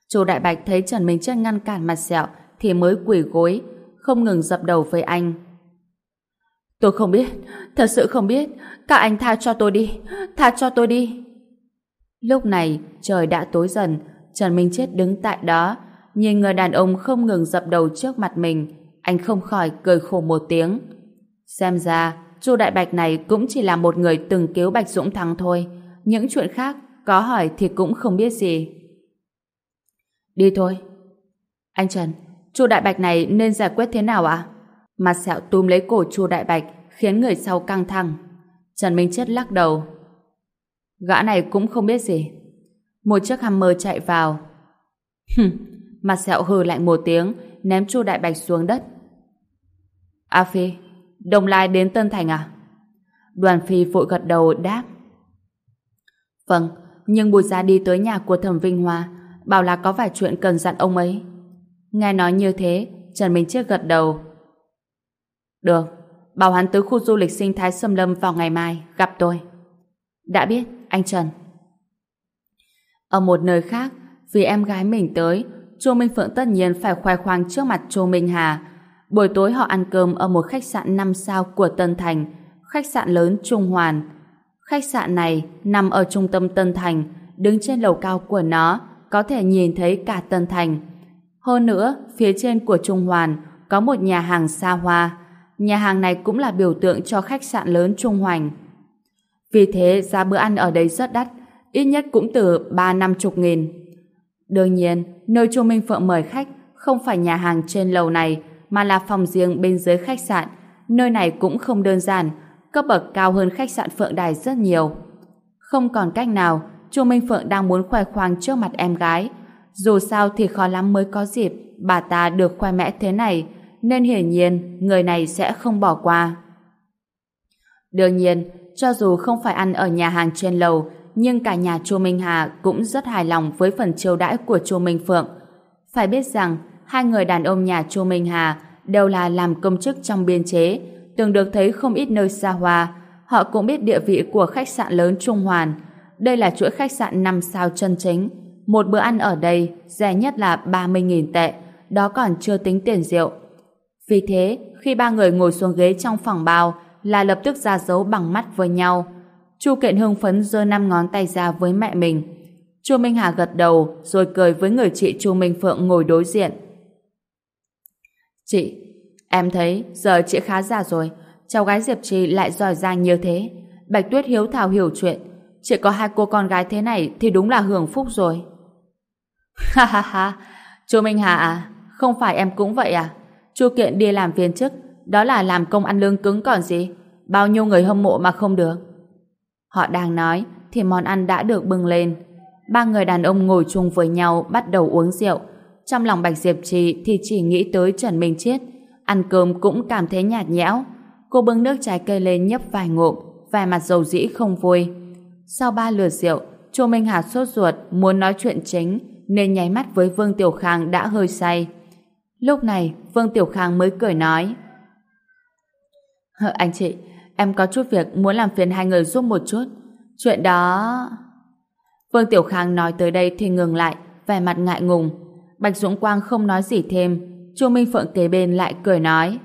Chu Đại Bạch thấy Trần Minh Chết ngăn cản mặt sẹo thì mới quỳ gối, không ngừng dập đầu với anh. Tôi không biết, thật sự không biết, các anh tha cho tôi đi, tha cho tôi đi. Lúc này, trời đã tối dần, Trần Minh Chết đứng tại đó, nhìn người đàn ông không ngừng dập đầu trước mặt mình, anh không khỏi cười khổ một tiếng. Xem ra, Chu Đại Bạch này cũng chỉ là một người từng cứu Bạch Dũng Thắng thôi, những chuyện khác có hỏi thì cũng không biết gì. Đi thôi. Anh Trần, Chu Đại Bạch này nên giải quyết thế nào ạ? Mặt sẹo túm lấy cổ Chu Đại Bạch khiến người sau căng thẳng. Trần Minh Chết lắc đầu. Gã này cũng không biết gì. Một chiếc Hammer chạy vào. Hừm, mặt sẹo hừ lạnh một tiếng, ném Chu Đại Bạch xuống đất. A Phi, Đồng Lai đến Tân Thành à? Đoàn Phi vội gật đầu đáp. Vâng, nhưng Bùi Gia đi tới nhà của Thẩm Vinh Hoa, bảo là có vài chuyện cần dặn ông ấy. Nghe nói như thế, Trần Minh Chiết gật đầu. Được, bảo hắn tới khu du lịch sinh thái xâm Lâm vào ngày mai, gặp tôi. Đã biết, anh Trần. Ở một nơi khác, vì em gái mình tới, Chu Minh Phượng tất nhiên phải khoe khoang trước mặt Chu Minh Hà. Buổi tối họ ăn cơm ở một khách sạn 5 sao của Tân Thành, khách sạn lớn Trung Hoàn. Khách sạn này nằm ở trung tâm Tân Thành, đứng trên lầu cao của nó, có thể nhìn thấy cả Tân Thành. Hơn nữa, phía trên của Trung Hoàn có một nhà hàng xa hoa. Nhà hàng này cũng là biểu tượng cho khách sạn lớn Trung Hoành. Vì thế, giá bữa ăn ở đây rất đắt, ít nhất cũng từ ba năm chục nghìn. Đương nhiên, nơi Chu Minh Phượng mời khách không phải nhà hàng trên lầu này, mà là phòng riêng bên dưới khách sạn. Nơi này cũng không đơn giản, cấp bậc cao hơn khách sạn Phượng Đài rất nhiều. Không còn cách nào, Chu Minh Phượng đang muốn khoe khoang trước mặt em gái. Dù sao thì khó lắm mới có dịp bà ta được khoe mẽ thế này, nên hiển nhiên người này sẽ không bỏ qua. Đương nhiên, cho dù không phải ăn ở nhà hàng trên lầu, nhưng cả nhà Chu Minh Hà cũng rất hài lòng với phần chiêu đãi của Chu Minh Phượng. Phải biết rằng, hai người đàn ông nhà Chu Minh Hà đều là làm công chức trong biên chế, từng được thấy không ít nơi xa hoa. Họ cũng biết địa vị của khách sạn lớn Trung Hoàn. Đây là chuỗi khách sạn 5 sao chân chính. Một bữa ăn ở đây rẻ nhất là 30.000 tệ, đó còn chưa tính tiền rượu. Vì thế, khi ba người ngồi xuống ghế trong phòng bao, là lập tức ra dấu bằng mắt với nhau. Chu Kiện hưng phấn giơ năm ngón tay ra với mẹ mình. Chu Minh Hà gật đầu rồi cười với người chị Chu Minh Phượng ngồi đối diện. Chị, em thấy giờ chị khá già rồi, cháu gái Diệp Trì lại giỏi giang như thế. Bạch Tuyết hiếu thảo hiểu chuyện, chỉ có hai cô con gái thế này thì đúng là hưởng phúc rồi. Ha ha ha, Chu Minh Hà à, không phải em cũng vậy à? Chu Kiện đi làm viên chức, đó là làm công ăn lương cứng còn gì. Bao nhiêu người hâm mộ mà không được. Họ đang nói, thì món ăn đã được bưng lên. Ba người đàn ông ngồi chung với nhau bắt đầu uống rượu. Trong lòng Bạch Diệp Trì thì chỉ nghĩ tới Trần Minh Chiết. Ăn cơm cũng cảm thấy nhạt nhẽo. Cô bưng nước trái cây lên nhấp vài ngụm, vẻ mặt dầu dĩ không vui. Sau ba lượt rượu, Chu Minh Hà sốt ruột muốn nói chuyện chính nên nháy mắt với Vương Tiểu Khang đã hơi say. Lúc này, Vương Tiểu Khang mới cười nói Anh chị, em có chút việc muốn làm phiền hai người giúp một chút. Chuyện đó... Vương Tiểu Khang nói tới đây thì ngừng lại, vẻ mặt ngại ngùng. Bạch Dũng Quang không nói gì thêm, Chu Minh Phượng kế bên lại cười nói.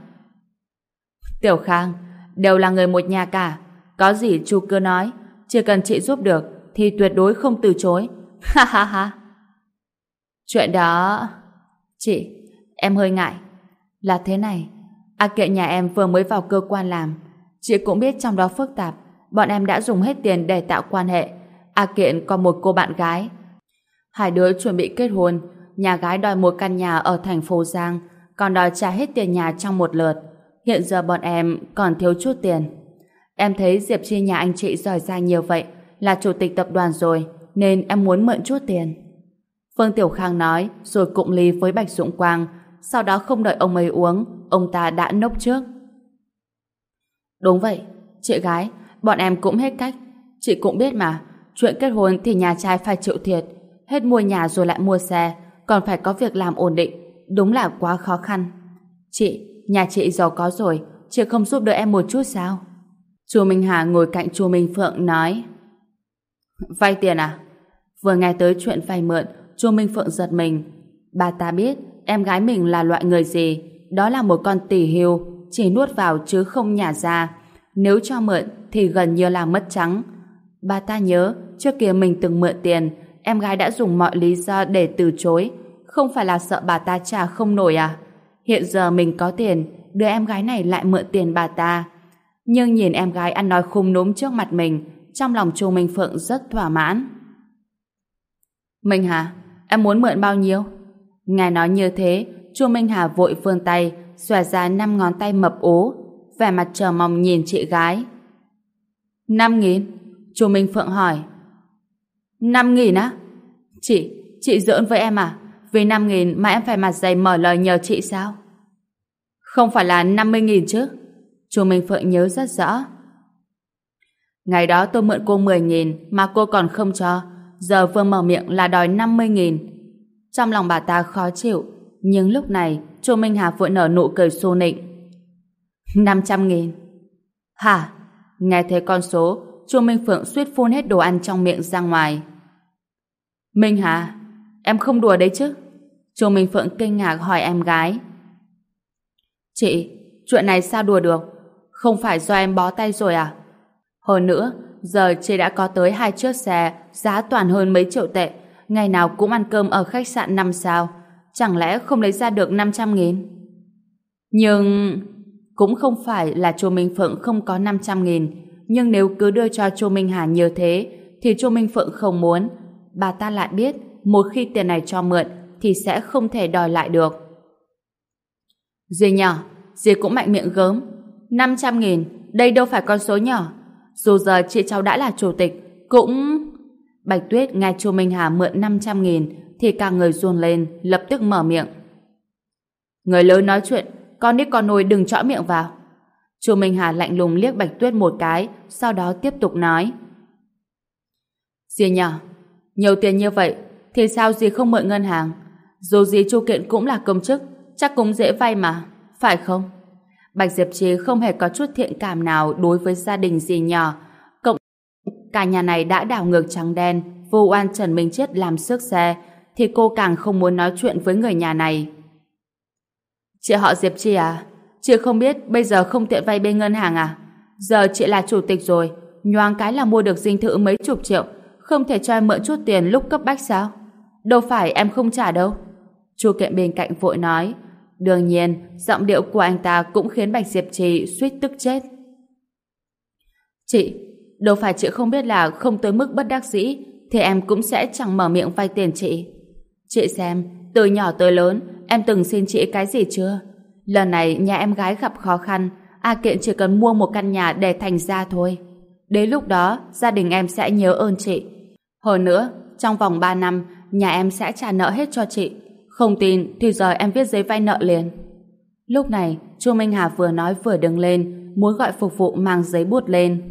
Tiểu Khang, đều là người một nhà cả. Có gì chú cứ nói, chỉ cần chị giúp được thì tuyệt đối không từ chối. Ha ha ha. Chuyện đó... Chị, em hơi ngại. Là thế này, A kiện nhà em vừa mới vào cơ quan làm. Chị cũng biết trong đó phức tạp, bọn em đã dùng hết tiền để tạo quan hệ. A kiện có một cô bạn gái. Hai đứa chuẩn bị kết hôn, nhà gái đòi một căn nhà ở thành phố Giang, còn đòi trả hết tiền nhà trong một lượt. Hiện giờ bọn em còn thiếu chút tiền. Em thấy Diệp Chi nhà anh chị giỏi giang nhiều vậy, là chủ tịch tập đoàn rồi, nên em muốn mượn chút tiền. Phương Tiểu Khang nói, rồi cụng ly với Bạch Dũng Quang, sau đó không đợi ông ấy uống, ông ta đã nốc trước. Đúng vậy, chị gái, bọn em cũng hết cách. Chị cũng biết mà, chuyện kết hôn thì nhà trai phải chịu thiệt, hết mua nhà rồi lại mua xe, còn phải có việc làm ổn định, đúng là quá khó khăn. Chị, nhà chị giàu có rồi, chị không giúp đỡ em một chút sao? Chu Minh Hà ngồi cạnh Chu Minh Phượng nói Vay tiền à? Vừa nghe tới chuyện vay mượn, Chu Minh Phượng giật mình. Bà ta biết em gái mình là loại người gì, đó là một con tỷ hưu chỉ nuốt vào chứ không nhả ra. Nếu cho mượn thì gần như là mất trắng. Bà ta nhớ, trước kia mình từng mượn tiền, em gái đã dùng mọi lý do để từ chối. Không phải là sợ bà ta trả không nổi à? Hiện giờ mình có tiền, đứa em gái này lại mượn tiền bà ta. Nhưng nhìn em gái ăn nói khung núm trước mặt mình, trong lòng Chu Minh Phượng rất thỏa mãn. Minh Hà, em muốn mượn bao nhiêu? Nghe nói như thế, Chu Minh Hà vội vươn tay, xòe ra năm ngón tay mập ố, vẻ mặt chờ mong nhìn chị gái. Năm nghìn? Chu Minh Phượng hỏi. Năm nghìn á? Chị, chị giỡn với em à? Vì năm nghìn mà em phải mặt dày mở lời nhờ chị sao? Không phải là năm mươi nghìn chứ? Chu Minh Phượng nhớ rất rõ. Ngày đó tôi mượn cô mười nghìn mà cô còn không cho. Giờ vừa mở miệng là đòi năm mươi nghìn. Trong lòng bà ta khó chịu. Nhưng lúc này, Chu Minh Hà vội nở nụ cười xô nịnh. năm trăm nghìn. Hả? Nghe thấy con số, Chu Minh Phượng suýt phun hết đồ ăn trong miệng ra ngoài. Minh Hà, em không đùa đấy chứ? Chu Minh Phượng kinh ngạc hỏi em gái. Chị, chuyện này sao đùa được? Không phải do em bó tay rồi à? Hơn nữa, giờ chị đã có tới hai chiếc xe giá toàn hơn mấy triệu tệ, ngày nào cũng ăn cơm ở khách sạn 5 sao. Chẳng lẽ không lấy ra được 500 nghìn? Nhưng... Cũng không phải là Chu Minh Phượng không có 500 nghìn, nhưng nếu cứ đưa cho Chu Minh Hà như thế, thì Chu Minh Phượng không muốn. Bà ta lại biết, một khi tiền này cho mượn, thì sẽ không thể đòi lại được. Dì nhỏ, dì cũng mạnh miệng gớm. 500 nghìn, đây đâu phải con số nhỏ. Dù giờ chị cháu đã là chủ tịch, cũng... Bạch Tuyết nghe Chu Minh Hà mượn 500 nghìn thì cả người run lên, lập tức mở miệng. Người lớn nói chuyện, con nít con nồi đừng chõ miệng vào. Chu Minh Hà lạnh lùng liếc Bạch Tuyết một cái, sau đó tiếp tục nói. Dì nhỏ, nhiều tiền như vậy thì sao dì không mượn ngân hàng? Dù gì Chu Kiện cũng là công chức, chắc cũng dễ vay mà, phải không? Bạch Diệp Trì không hề có chút thiện cảm nào đối với gia đình gì nhỏ. Cộng cả nhà này đã đảo ngược trắng đen, vô oan Trần Minh Chết làm xước xe, thì cô càng không muốn nói chuyện với người nhà này. Chị họ Diệp Chi à? Chị không biết bây giờ không tiện vay bên ngân hàng à? Giờ chị là chủ tịch rồi, nhoáng cái là mua được dinh thự mấy chục triệu, không thể cho em mượn chút tiền lúc cấp bách sao? Đâu phải em không trả đâu. Chu Kiện bên cạnh vội nói. Đương nhiên, giọng điệu của anh ta cũng khiến Bạch Diệp Trì suýt tức chết. Chị, đâu phải chị không biết là không tới mức bất đắc dĩ thì em cũng sẽ chẳng mở miệng vay tiền chị. Chị xem, từ nhỏ tới lớn, em từng xin chị cái gì chưa? Lần này nhà em gái gặp khó khăn, A Kiện chỉ cần mua một căn nhà để thành ra thôi. Đến lúc đó, gia đình em sẽ nhớ ơn chị. Hơn nữa, trong vòng 3 năm, nhà em sẽ trả nợ hết cho chị. Không tin thì giờ em viết giấy vay nợ liền. Lúc này, Chu Minh Hà vừa nói vừa đứng lên, muốn gọi phục vụ mang giấy bút lên.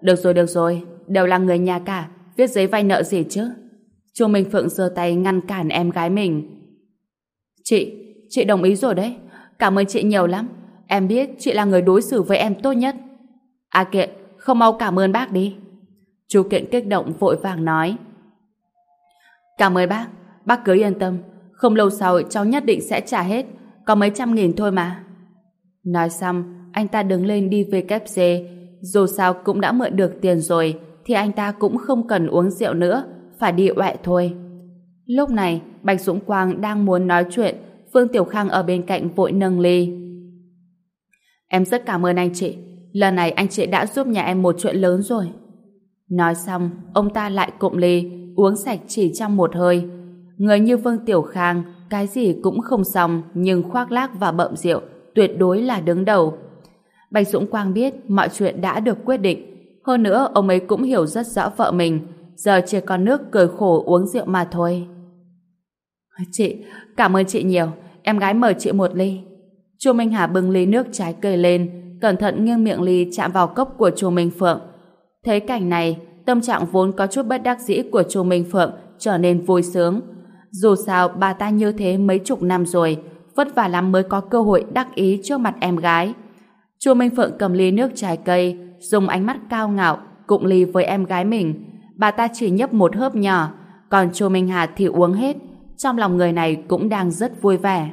Được rồi, được rồi, đều là người nhà cả, viết giấy vay nợ gì chứ? Chu Minh Phượng giơ tay ngăn cản em gái mình. Chị, chị đồng ý rồi đấy. Cảm ơn chị nhiều lắm. Em biết chị là người đối xử với em tốt nhất. À kiện, không mau cảm ơn bác đi. Chu Kiện kích động vội vàng nói. Cảm ơn bác, bác cứ yên tâm. Không lâu sau cháu nhất định sẽ trả hết. Có mấy trăm nghìn thôi mà. Nói xong, anh ta đứng lên đi về kép dê. Dù sao cũng đã mượn được tiền rồi, thì anh ta cũng không cần uống rượu nữa, phải đi oẹ thôi. Lúc này, Bạch Dũng Quang đang muốn nói chuyện, Phương Tiểu Khang ở bên cạnh vội nâng ly. Em rất cảm ơn anh chị. Lần này anh chị đã giúp nhà em một chuyện lớn rồi. Nói xong, ông ta lại cụm ly, uống sạch chỉ trong một hơi. Người như Vương Tiểu Khang, cái gì cũng không xong, nhưng khoác lác và bậm rượu, tuyệt đối là đứng đầu. Bạch Dũng Quang biết mọi chuyện đã được quyết định. Hơn nữa, ông ấy cũng hiểu rất rõ vợ mình. Giờ chỉ còn nước cười khổ uống rượu mà thôi. Chị, cảm ơn chị nhiều. Em gái mời chị một ly. Chu Minh Hà bưng ly nước trái cây lên, cẩn thận nghiêng miệng ly chạm vào cốc của Chu Minh Phượng. Thấy cảnh này, tâm trạng vốn có chút bất đắc dĩ của Chu Minh Phượng trở nên vui sướng. Dù sao bà ta như thế mấy chục năm rồi, vất vả lắm mới có cơ hội đắc ý trước mặt em gái. Chu Minh Phượng cầm ly nước trái cây, dùng ánh mắt cao ngạo, cụng ly với em gái mình. Bà ta chỉ nhấp một hớp nhỏ, còn Chu Minh Hà thì uống hết. Trong lòng người này cũng đang rất vui vẻ.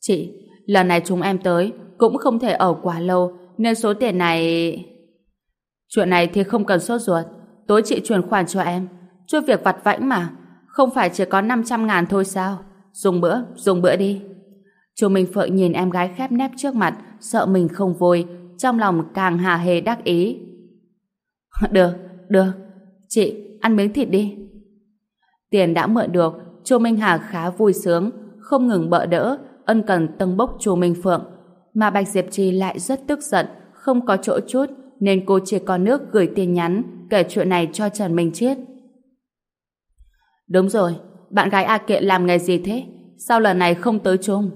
Chị, lần này chúng em tới cũng không thể ở quá lâu, nên số tiền này... Chuyện này thì không cần sốt ruột. Tối chị chuyển khoản cho em. chưa việc vặt vãnh mà. Không phải chỉ có 500 ngàn thôi sao? Dùng bữa, dùng bữa đi. Chu Minh Phượng nhìn em gái khép nép trước mặt, sợ mình không vui, trong lòng càng hà hề đắc ý. (laughs) Được, được. Chị, ăn miếng thịt đi. Tiền đã mượn được, Chu Minh Hà khá vui sướng, không ngừng bợ đỡ, ân cần tâng bốc Chu Minh Phượng. Mà Bạch Diệp Trì lại rất tức giận, không có chỗ chút, nên cô chỉ có nước gửi tin nhắn kể chuyện này cho Trần Minh Chiết. Đúng rồi, bạn gái A Kiện làm nghề gì thế? Sao lần này không tới chung?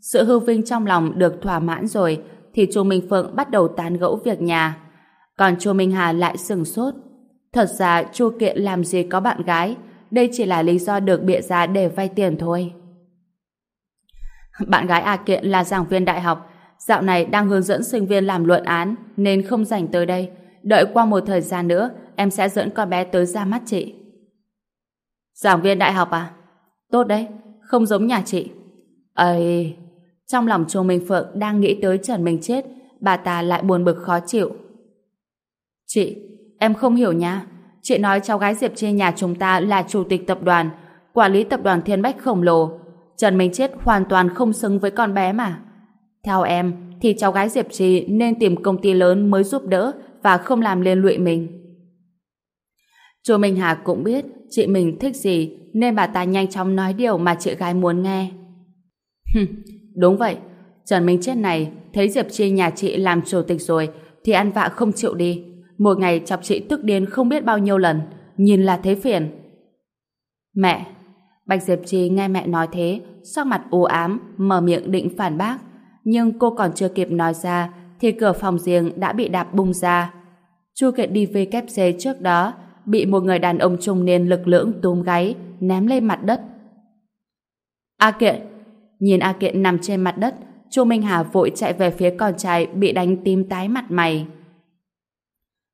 Sự hư vinh trong lòng được thỏa mãn rồi, thì Chu Minh Phượng bắt đầu tán gẫu việc nhà. Còn Chu Minh Hà lại sừng sốt. Thật ra Chu Kiện làm gì có bạn gái, đây chỉ là lý do được bịa ra để vay tiền thôi. Bạn gái A Kiện là giảng viên đại học, dạo này đang hướng dẫn sinh viên làm luận án nên không rảnh tới đây. Đợi qua một thời gian nữa, em sẽ dẫn con bé tới ra mắt chị. Giảng viên đại học à? Tốt đấy, không giống nhà chị. Ây... Trong lòng Chu Minh Phượng đang nghĩ tới Trần Minh Chết, bà ta lại buồn bực khó chịu. Chị, em không hiểu nha. Chị nói cháu gái Diệp Chi nhà chúng ta là chủ tịch tập đoàn, quản lý tập đoàn Thiên Bách khổng lồ. Trần Minh Chết hoàn toàn không xứng với con bé mà. Theo em, thì cháu gái Diệp Trì nên tìm công ty lớn mới giúp đỡ và không làm liên lụy mình. Chu Minh Hà cũng biết chị mình thích gì, nên bà ta nhanh chóng nói điều mà chị gái muốn nghe. đúng vậy. Trần Minh Chết này, thấy Diệp Chi nhà chị làm chủ tịch rồi, thì ăn vạ không chịu đi. Một ngày chọc chị tức điên không biết bao nhiêu lần. Nhìn là thế phiền. Mẹ! Bạch Diệp Chi nghe mẹ nói thế, sắc mặt u ám, mở miệng định phản bác nhưng cô còn chưa kịp nói ra, thì cửa phòng riêng đã bị đạp bung ra. Chu Kiện đi về kép xe trước đó bị một người đàn ông trung niên lực lưỡng túm gáy, ném lên mặt đất. A Kiện, Nhìn A Kiện nằm trên mặt đất, Chu Minh Hà vội chạy về phía con trai bị đánh tím tái mặt mày.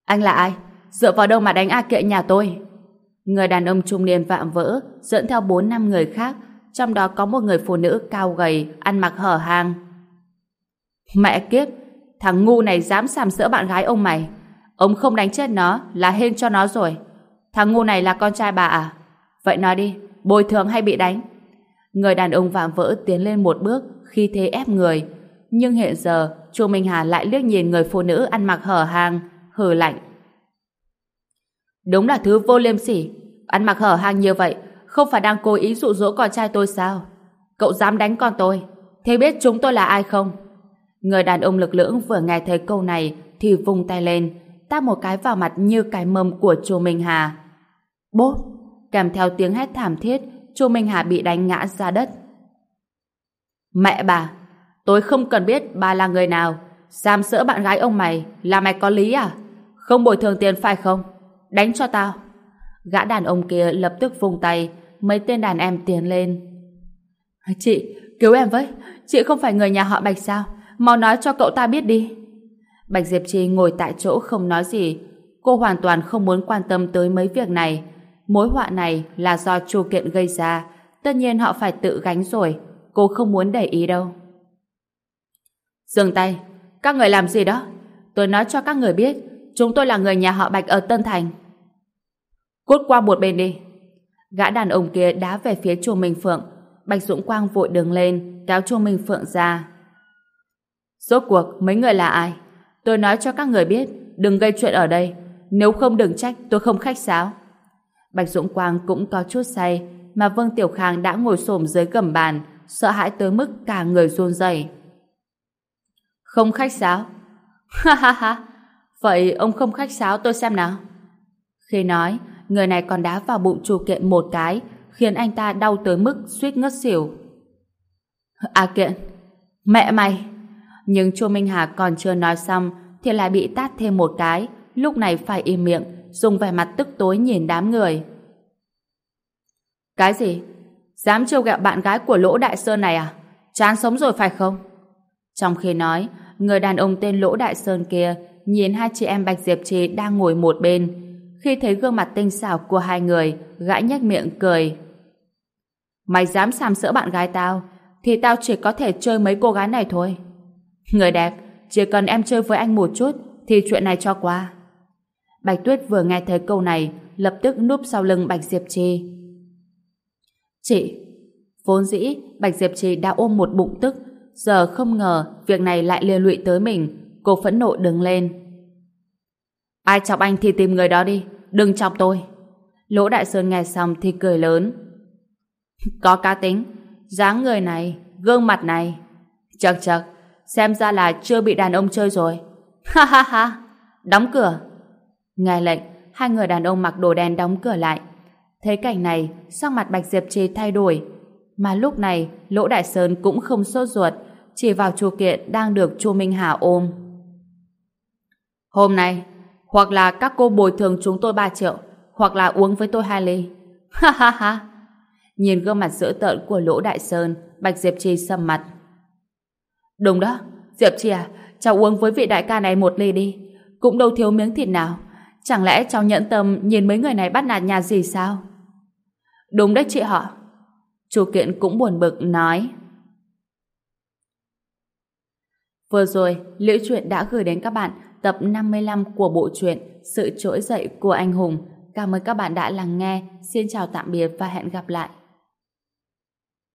Anh là ai? Dựa vào đâu mà đánh A Kiện nhà tôi? Người đàn ông trung niên vạm vỡ, dẫn theo bốn năm người khác, trong đó có một người phụ nữ cao gầy, ăn mặc hở hang. Mẹ kiếp! Thằng ngu này dám sàm sỡ bạn gái ông mày. Ông không đánh chết nó là hên cho nó rồi. Thằng ngu này là con trai bà à? Vậy nói đi, bồi thường hay bị đánh? Người đàn ông vạm vỡ tiến lên một bước khi thế ép người. Nhưng hiện giờ, chu Minh Hà lại liếc nhìn người phụ nữ ăn mặc hở hang, hừ lạnh. Đúng là thứ vô liêm sỉ. Ăn mặc hở hang như vậy, không phải đang cố ý dụ dỗ con trai tôi sao? Cậu dám đánh con tôi? Thế biết chúng tôi là ai không? Người đàn ông lực lưỡng vừa nghe thấy câu này thì vung tay lên, tát một cái vào mặt như cái mâm của chu Minh Hà. Bốp! Kèm theo tiếng hét thảm thiết, chu Minh Hà bị đánh ngã ra đất. Mẹ bà! Tôi không cần biết bà là người nào. Giam sỡ bạn gái ông mày là mày có lý à? Không bồi thường tiền phải không? Đánh cho tao! Gã đàn ông kia lập tức vung tay, mấy tên đàn em tiến lên. Chị, cứu em với, chị không phải người nhà họ Bạch sao? Mau nói cho cậu ta biết đi. Bạch Diệp Trì ngồi tại chỗ không nói gì. Cô hoàn toàn không muốn quan tâm tới mấy việc này. Mối họa này là do Chu Kiện gây ra. Tất nhiên họ phải tự gánh rồi. Cô không muốn để ý đâu. Dừng tay. Các người làm gì đó? Tôi nói cho các người biết. Chúng tôi là người nhà họ Bạch ở Tân Thành. Cút qua một bên đi. Gã đàn ông kia đá về phía chùa Minh Phượng. Bạch Dũng Quang vội đứng lên, kéo chùa Minh Phượng ra. Rốt cuộc, mấy người là ai? Tôi nói cho các người biết, đừng gây chuyện ở đây. Nếu không đừng trách, tôi không khách sáo. Bạch Dũng Quang cũng có chút say, mà Vương Tiểu Khang đã ngồi xổm dưới gầm bàn, sợ hãi tới mức cả người run rẩy. Không khách sáo? (laughs) Ha ha ha! Vậy ông không khách sáo tôi xem nào. Khi nói, người này còn đá vào bụng chu kiện một cái, khiến anh ta đau tới mức suýt ngất xỉu. À kiện, mẹ mày! Nhưng chu Minh Hà còn chưa nói xong, thì lại bị tát thêm một cái, lúc này phải im miệng, dùng vẻ mặt tức tối nhìn đám người. Cái gì? Dám trêu ghẹo bạn gái của Lỗ Đại Sơn này à? Chán sống rồi phải không? Trong khi nói, người đàn ông tên Lỗ Đại Sơn kia nhìn hai chị em Bạch Diệp Trì đang ngồi một bên, khi thấy gương mặt tinh xảo của hai người, gã nhếch miệng cười. Mày dám sàm sỡ bạn gái tao, thì tao chỉ có thể chơi mấy cô gái này thôi. Người đẹp, chỉ cần em chơi với anh một chút, thì chuyện này cho qua. Bạch Tuyết vừa nghe thấy câu này, lập tức núp sau lưng Bạch Diệp Trì. Chị, vốn dĩ Bạch Diệp Trì đã ôm một bụng tức, giờ không ngờ việc này lại liên lụy tới mình, cô phẫn nộ đứng lên. Ai chọc anh thì tìm người đó đi, đừng chọc tôi. Lỗ Đại Sơn nghe xong thì cười lớn. Có cá tính, dáng người này, gương mặt này. Chật chật, xem ra là chưa bị đàn ông chơi rồi. Ha ha ha, đóng cửa. Nghe lệnh, hai người đàn ông mặc đồ đen đóng cửa lại. Thấy cảnh này, sắc mặt Bạch Diệp Trì thay đổi. Mà lúc này, Lỗ Đại Sơn cũng không sốt ruột, chỉ vào chu kiện đang được chu Minh Hà ôm. Hôm nay, hoặc là các cô bồi thường chúng tôi 3 triệu, hoặc là uống với tôi hai ly. Ha ha ha! Nhìn gương mặt dữ tợn của Lỗ Đại Sơn, Bạch Diệp Trì sầm mặt. Đúng đó, Diệp Trì à, cháu uống với vị đại ca này một ly đi. Cũng đâu thiếu miếng thịt nào. Chẳng lẽ cháu nhận tâm nhìn mấy người này bắt nạt nhà gì sao? Đúng đấy chị họ. Chú Kiện cũng buồn bực nói. Vừa rồi, Liễu Chuyện đã gửi đến các bạn tập 55 của bộ truyện Sự trỗi dậy của anh hùng. Cảm ơn các bạn đã lắng nghe. Xin chào tạm biệt và hẹn gặp lại.